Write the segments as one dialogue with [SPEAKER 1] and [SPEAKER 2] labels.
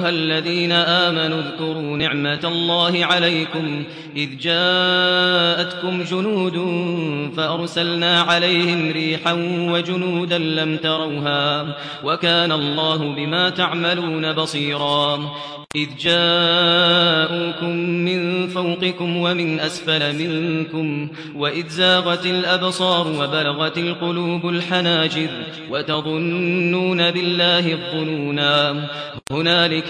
[SPEAKER 1] أيها الذين آمنوا اذكروا نعمة الله عليكم إذ جاءتكم جنود فأرسلنا عليهم ريحا وجنودا لم تروها وكان الله بما تعملون بصيرا إذ جاءوكم من فوقكم ومن أسفل منكم وإذ زاغت الأبصار وبلغت القلوب الحناجر وتظنون بالله الظنونا هنالك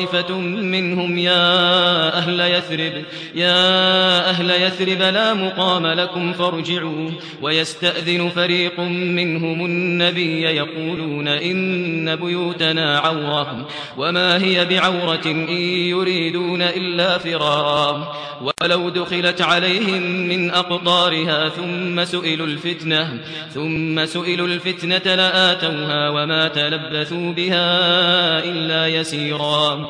[SPEAKER 1] طائفة منهم يا أهل يثرب يا أهل يثرب لا مقام لكم فارجعوا. ويستأذن فريق منهم النبي يقولون إن بيوتنا عورة. وما هي بعورة إن يريدون إلا فرارا. ولو دخلت عليهم من أقطارها ثم سئلوا الفتنة ثم سئلوا الفتنة لآتوها وما تلبثوا بها إلا يسيرا.